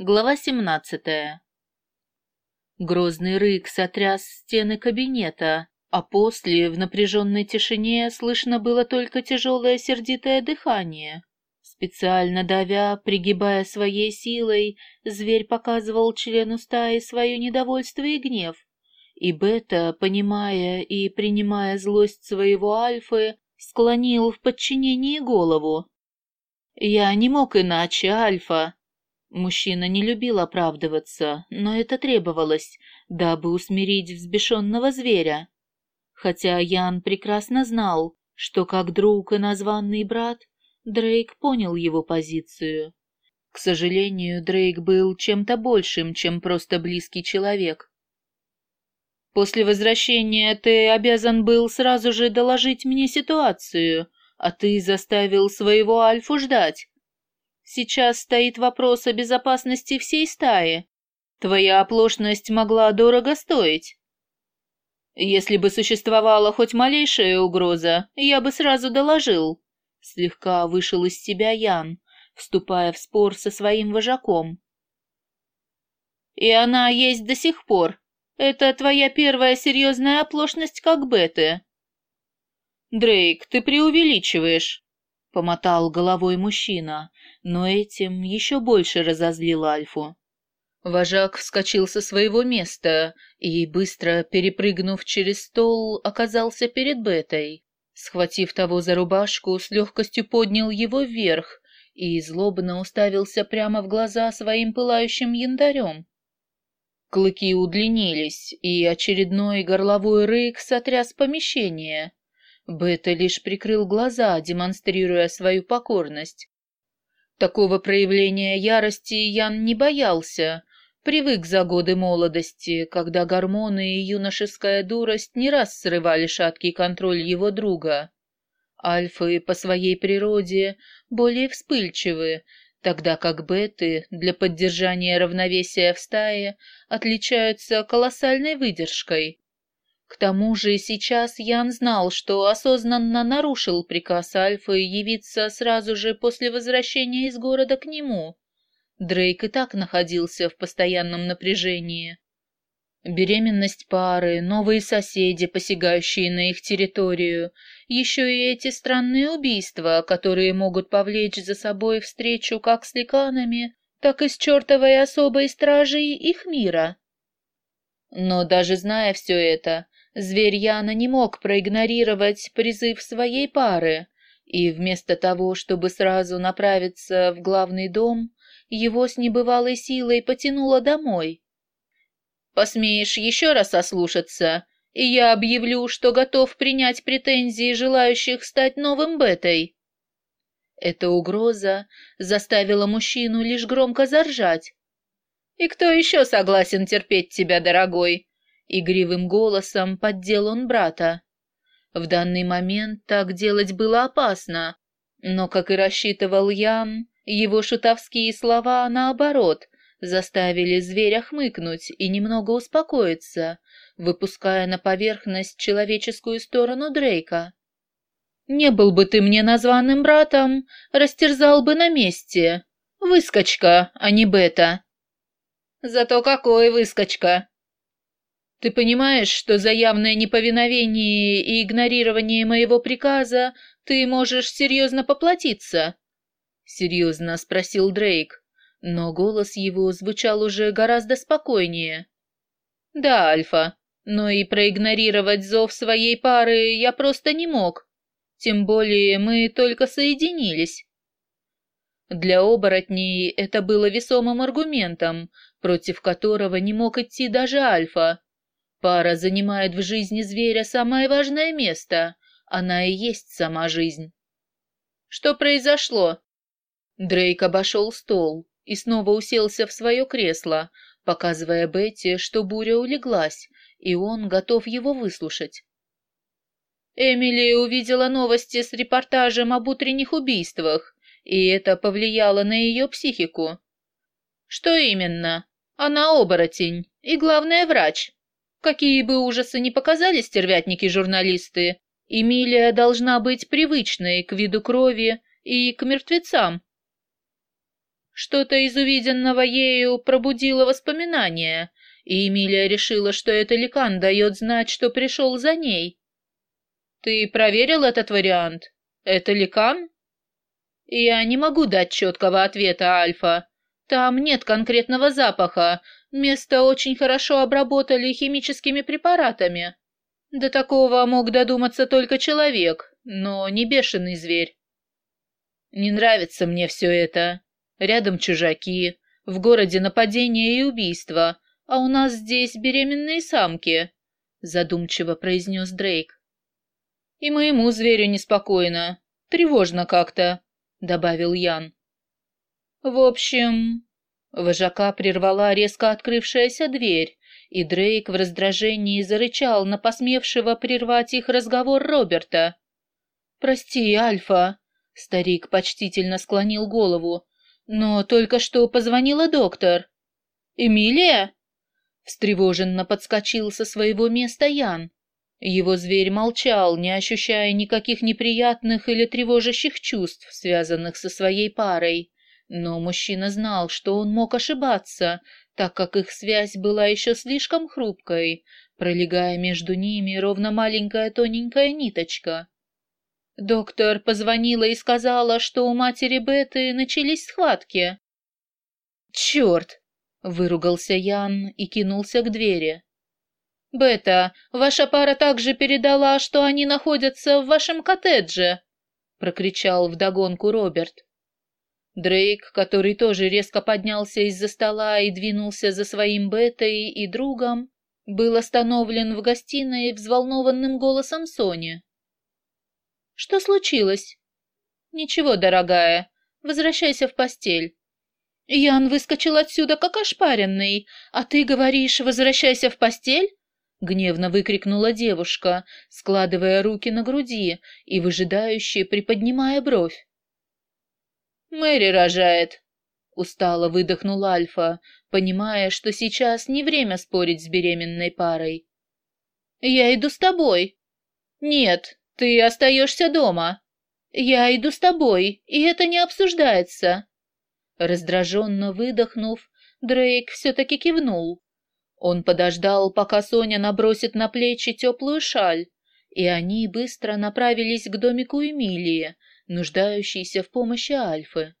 Глава 17. Грозный рык сотряс стены кабинета, а после в напряженной тишине слышно было только тяжелое сердитое дыхание. Специально давя, пригибая своей силой, зверь показывал члену стаи свое недовольство и гнев. И Бета, понимая и принимая злость своего Альфы, склонил в подчинении голову. «Я не мог иначе, Альфа», Мужчина не любил оправдываться, но это требовалось, дабы усмирить взбешенного зверя. Хотя Ян прекрасно знал, что как друг и названный брат, Дрейк понял его позицию. К сожалению, Дрейк был чем-то большим, чем просто близкий человек. «После возвращения ты обязан был сразу же доложить мне ситуацию, а ты заставил своего Альфу ждать», Сейчас стоит вопрос о безопасности всей стаи. Твоя оплошность могла дорого стоить. Если бы существовала хоть малейшая угроза, я бы сразу доложил. Слегка вышел из себя Ян, вступая в спор со своим вожаком. И она есть до сих пор. Это твоя первая серьезная оплошность как беты. Дрейк, ты преувеличиваешь. — помотал головой мужчина, но этим еще больше разозлил Альфу. Вожак вскочил со своего места и, быстро перепрыгнув через стол, оказался перед Бетой. Схватив того за рубашку, с легкостью поднял его вверх и злобно уставился прямо в глаза своим пылающим яндарем. Клыки удлинились, и очередной горловой рык сотряс помещение. Бета лишь прикрыл глаза, демонстрируя свою покорность. Такого проявления ярости Ян не боялся, привык за годы молодости, когда гормоны и юношеская дурость не раз срывали шаткий контроль его друга. Альфы по своей природе более вспыльчивы, тогда как беты для поддержания равновесия в стае отличаются колоссальной выдержкой. К тому же сейчас Ян знал, что осознанно нарушил приказ Альфы явиться сразу же после возвращения из города к нему. Дрейк и так находился в постоянном напряжении. Беременность пары, новые соседи, посягающие на их территорию, еще и эти странные убийства, которые могут повлечь за собой встречу как с ликанами, так и с чертовой особой стражей их мира. Но даже зная все это, Зверь Яна не мог проигнорировать призыв своей пары, и вместо того, чтобы сразу направиться в главный дом, его с небывалой силой потянуло домой. «Посмеешь еще раз ослушаться, и я объявлю, что готов принять претензии желающих стать новым бетой». Эта угроза заставила мужчину лишь громко заржать. «И кто еще согласен терпеть тебя, дорогой?» Игривым голосом поддел он брата. В данный момент так делать было опасно, но, как и рассчитывал Ян, его шутовские слова, наоборот, заставили зверя хмыкнуть и немного успокоиться, выпуская на поверхность человеческую сторону Дрейка. «Не был бы ты мне названным братом, растерзал бы на месте. Выскочка, а не бета». «Зато какой выскочка!» Ты понимаешь, что за явное неповиновение и игнорирование моего приказа ты можешь серьезно поплатиться?» Серьезно спросил Дрейк, но голос его звучал уже гораздо спокойнее. «Да, Альфа, но и проигнорировать зов своей пары я просто не мог. Тем более мы только соединились». Для оборотней это было весомым аргументом, против которого не мог идти даже Альфа. Пара занимает в жизни зверя самое важное место. Она и есть сама жизнь. Что произошло? Дрейк обошел стол и снова уселся в свое кресло, показывая Бетти, что буря улеглась, и он готов его выслушать. Эмили увидела новости с репортажем об утренних убийствах, и это повлияло на ее психику. Что именно? Она оборотень и, главное, врач. Какие бы ужасы ни показали стервятники-журналисты, Эмилия должна быть привычной к виду крови и к мертвецам. Что-то из увиденного ею пробудило воспоминания, и Эмилия решила, что это ликан дает знать, что пришел за ней. «Ты проверил этот вариант? Это ликан?» «Я не могу дать четкого ответа, Альфа. Там нет конкретного запаха, место очень хорошо обработали химическими препаратами. До такого мог додуматься только человек, но не бешеный зверь. Не нравится мне все это. Рядом чужаки, в городе нападение и убийство, а у нас здесь беременные самки», — задумчиво произнес Дрейк. «И моему зверю неспокойно, тревожно как-то», — добавил Ян. «В общем...» Вожака прервала резко открывшаяся дверь, и Дрейк в раздражении зарычал на посмевшего прервать их разговор Роберта. «Прости, Альфа», — старик почтительно склонил голову, — «но только что позвонила доктор». «Эмилия?» Встревоженно подскочил со своего места Ян. Его зверь молчал, не ощущая никаких неприятных или тревожащих чувств, связанных со своей парой. Но мужчина знал, что он мог ошибаться, так как их связь была еще слишком хрупкой, пролегая между ними ровно маленькая тоненькая ниточка. Доктор позвонила и сказала, что у матери Беты начались схватки. «Черт!» Выругался Ян и кинулся к двери. «Бета, ваша пара также передала, что они находятся в вашем коттедже!» прокричал вдогонку Роберт. Дрейк, который тоже резко поднялся из-за стола и двинулся за своим Бетой и другом, был остановлен в гостиной взволнованным голосом Сони. «Что случилось?» «Ничего, дорогая, возвращайся в постель. Ян выскочил отсюда, как ошпаренный, а ты говоришь, возвращайся в постель? Гневно выкрикнула девушка, складывая руки на груди и выжидающе приподнимая бровь. «Мэри рожает», — устало выдохнул Альфа, понимая, что сейчас не время спорить с беременной парой. «Я иду с тобой». «Нет, ты остаешься дома». «Я иду с тобой, и это не обсуждается». Раздраженно выдохнув, Дрейк все-таки кивнул. Он подождал, пока Соня набросит на плечи теплую шаль, и они быстро направились к домику Эмилии, нуждающейся в помощи Альфы.